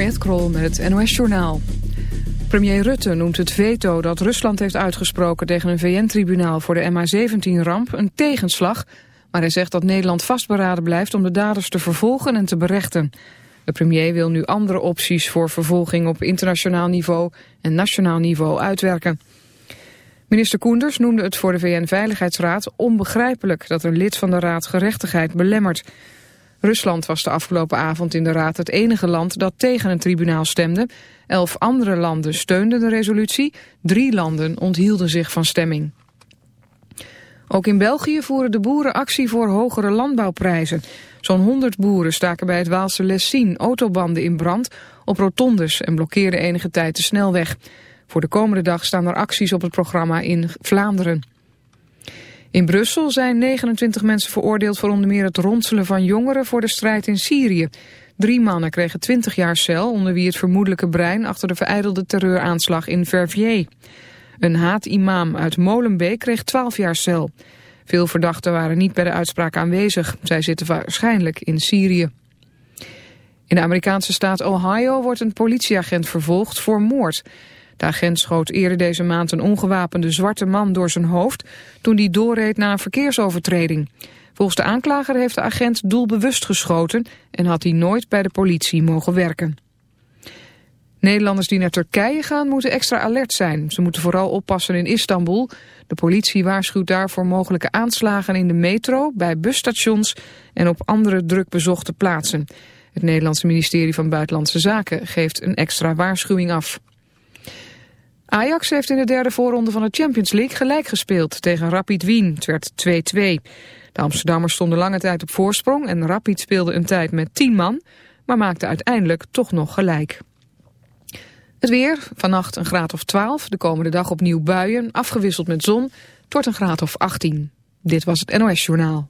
Mariette Krol met het NOS Journaal. Premier Rutte noemt het veto dat Rusland heeft uitgesproken tegen een VN-tribunaal voor de MH17-ramp een tegenslag, maar hij zegt dat Nederland vastberaden blijft om de daders te vervolgen en te berechten. De premier wil nu andere opties voor vervolging op internationaal niveau en nationaal niveau uitwerken. Minister Koenders noemde het voor de VN-veiligheidsraad onbegrijpelijk dat een lid van de raad gerechtigheid belemmert. Rusland was de afgelopen avond in de Raad het enige land dat tegen een tribunaal stemde. Elf andere landen steunden de resolutie, drie landen onthielden zich van stemming. Ook in België voeren de boeren actie voor hogere landbouwprijzen. Zo'n 100 boeren staken bij het Waalse Lessien autobanden in brand op rotondes en blokkeerden enige tijd de snelweg. Voor de komende dag staan er acties op het programma in Vlaanderen. In Brussel zijn 29 mensen veroordeeld voor onder meer het ronselen van jongeren voor de strijd in Syrië. Drie mannen kregen 20 jaar cel, onder wie het vermoedelijke brein achter de vereidelde terreuraanslag in Verviers. Een haat-imam uit Molenbeek kreeg 12 jaar cel. Veel verdachten waren niet bij de uitspraak aanwezig. Zij zitten waarschijnlijk in Syrië. In de Amerikaanse staat Ohio wordt een politieagent vervolgd voor moord. De agent schoot eerder deze maand een ongewapende zwarte man door zijn hoofd... toen die doorreed na een verkeersovertreding. Volgens de aanklager heeft de agent doelbewust geschoten... en had hij nooit bij de politie mogen werken. Nederlanders die naar Turkije gaan moeten extra alert zijn. Ze moeten vooral oppassen in Istanbul. De politie waarschuwt daar voor mogelijke aanslagen in de metro, bij busstations en op andere druk bezochte plaatsen. Het Nederlandse ministerie van Buitenlandse Zaken geeft een extra waarschuwing af. Ajax heeft in de derde voorronde van de Champions League gelijk gespeeld tegen Rapid Wien. Het werd 2-2. De Amsterdammers stonden lange tijd op voorsprong en Rapid speelde een tijd met 10 man, maar maakte uiteindelijk toch nog gelijk. Het weer, vannacht een graad of 12, de komende dag opnieuw buien, afgewisseld met zon, tot een graad of 18. Dit was het NOS Journaal.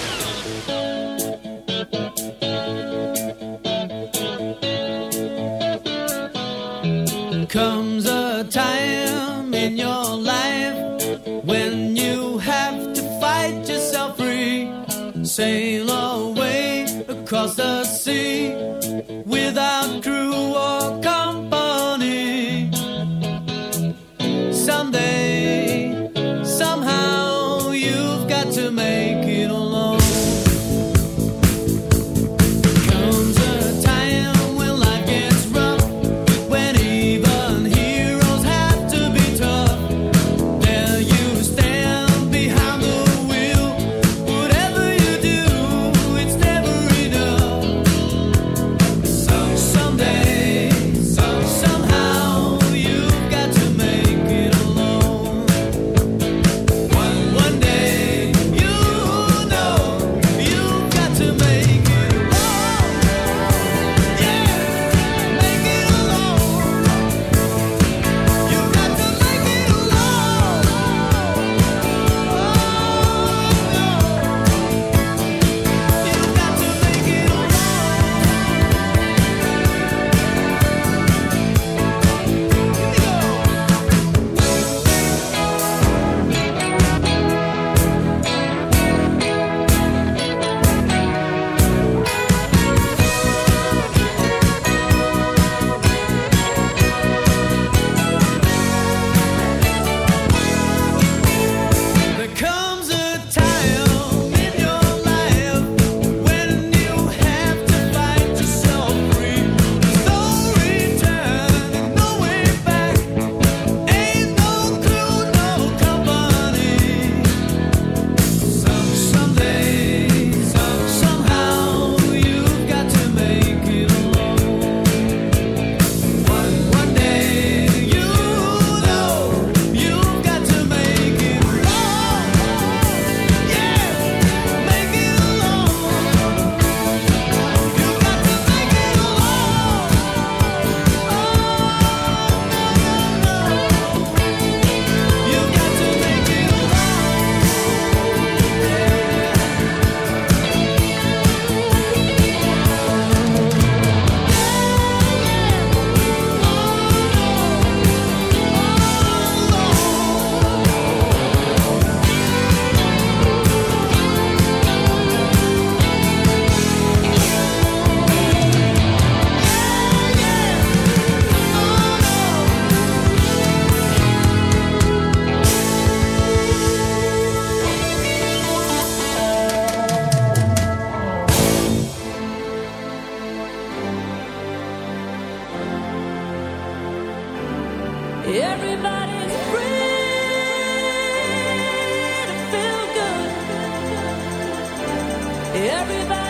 Everybody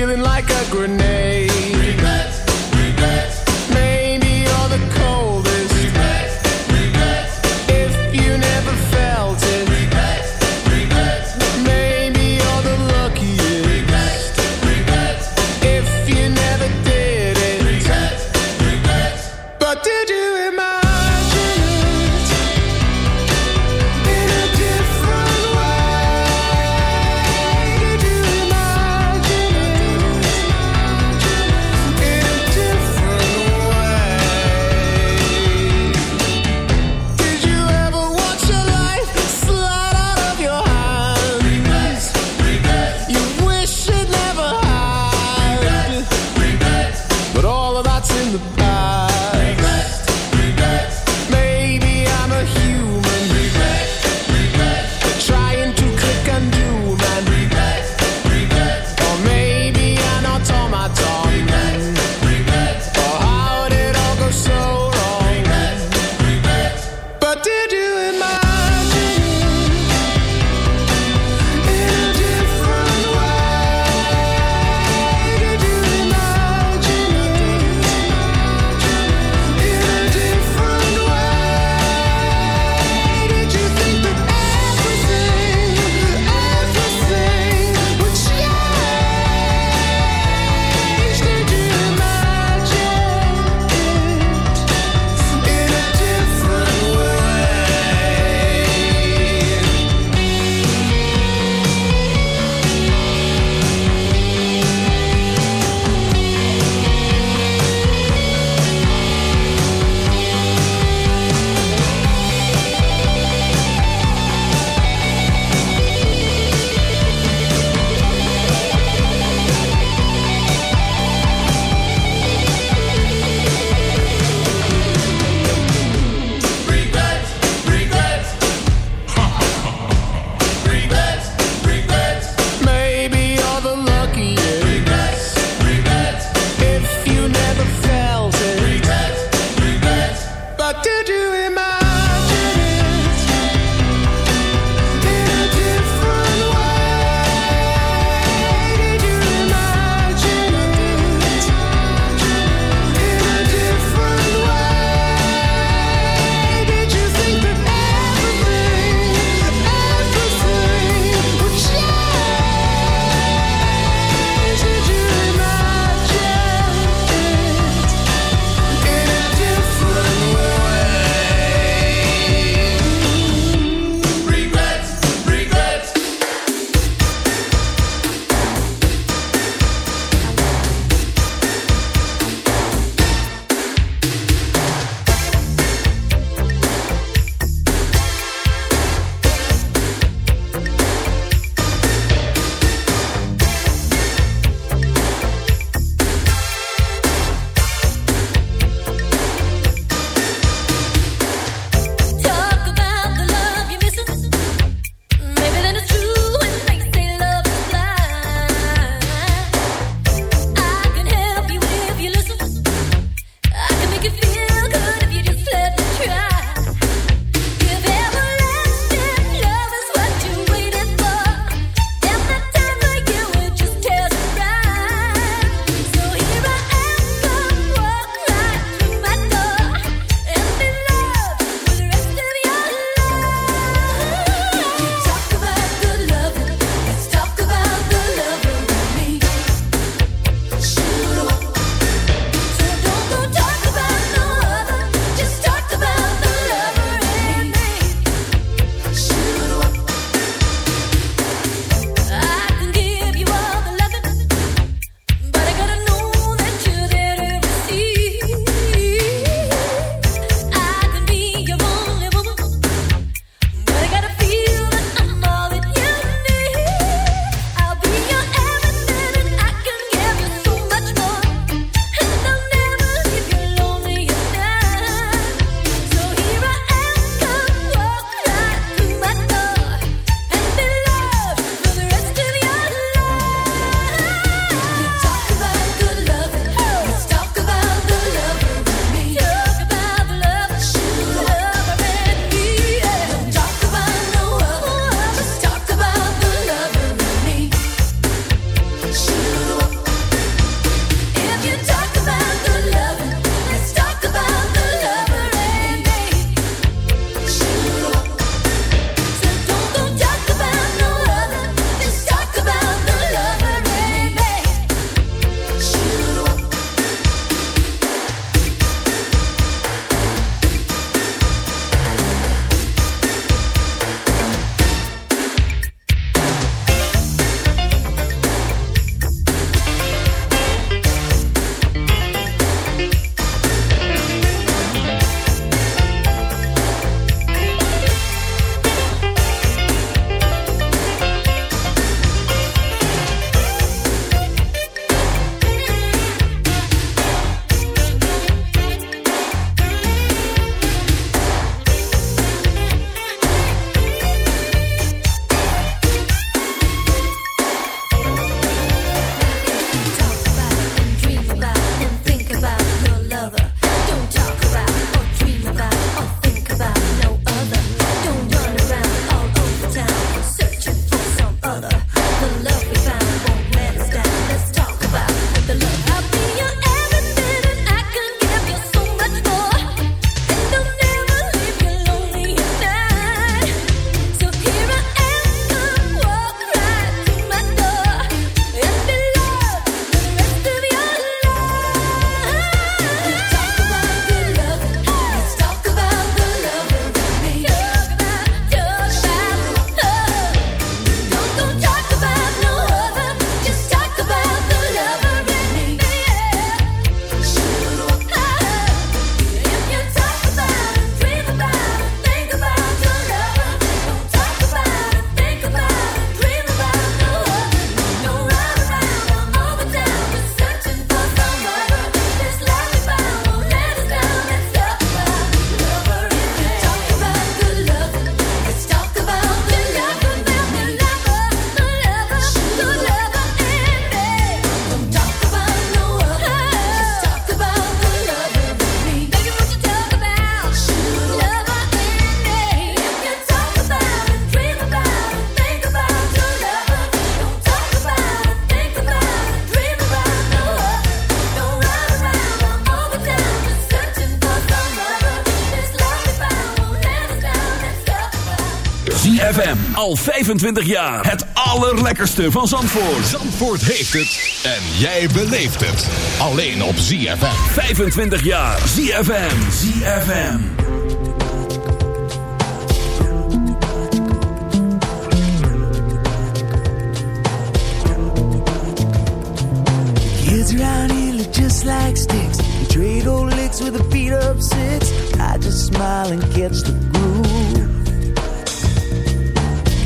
feeling like a grenade. Al 25 jaar. Het allerlekkerste van Zandvoort. Zandvoort heeft het. En jij beleeft het. Alleen op ZFM. 25 jaar. ZFM. ZFM. Kids around here look just like sticks. You trade old licks with a beat up six. I just smile and catch the groove.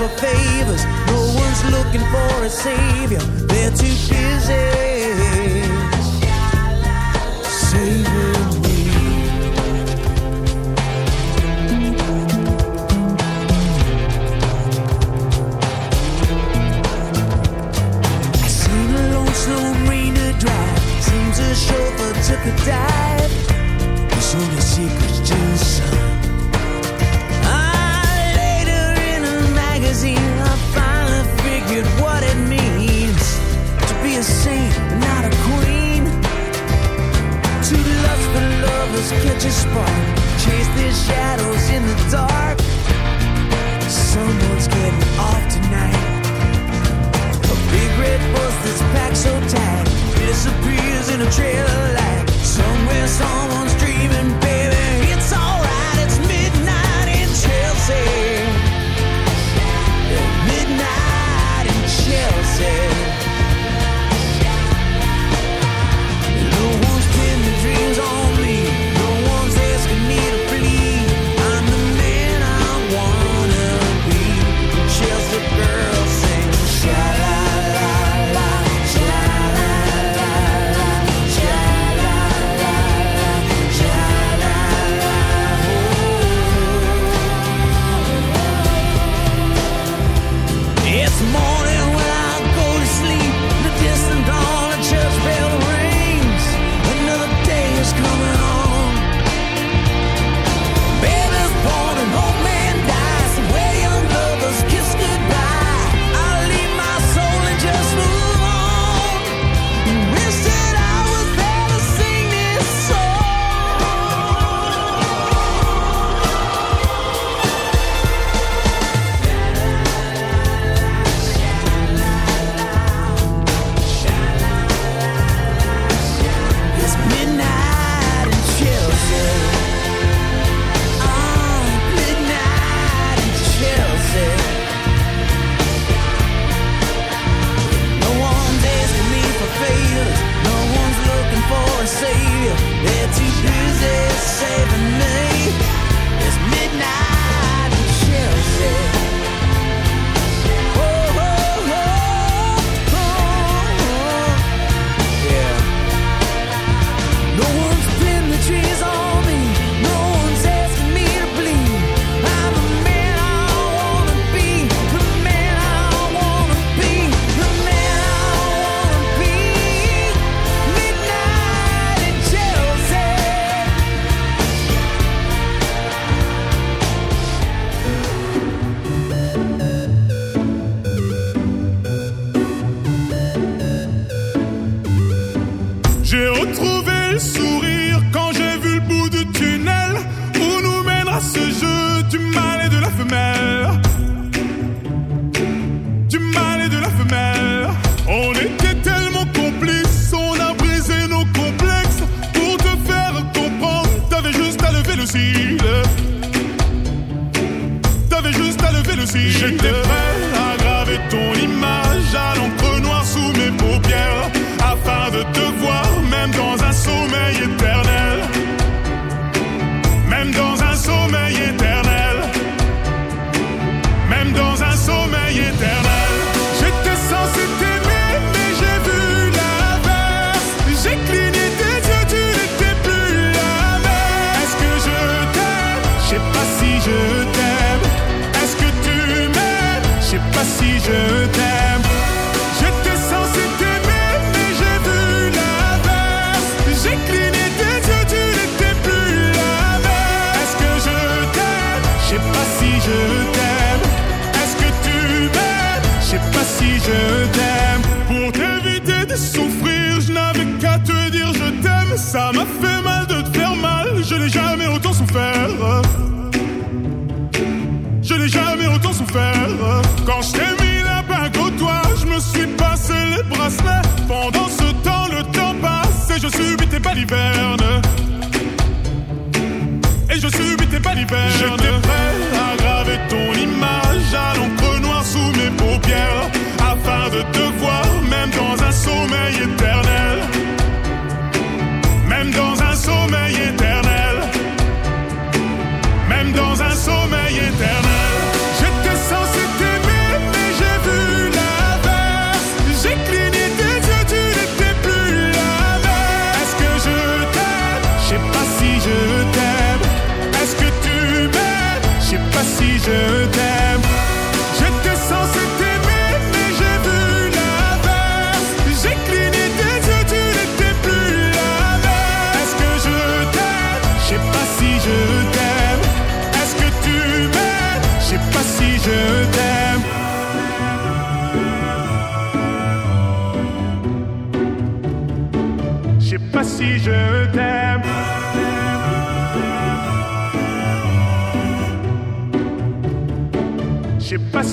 for favors. No one's looking for a savior. They're too busy saving me. I seen a drive. Seems chauffeur took a dive. It's only secrets to the sun. easy Is it safe? balivernes. Et je subis tes balivernes. J'étais prêt.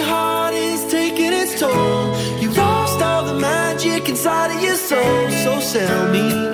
heart is taking its toll. You lost all the magic inside of your soul. So sell me.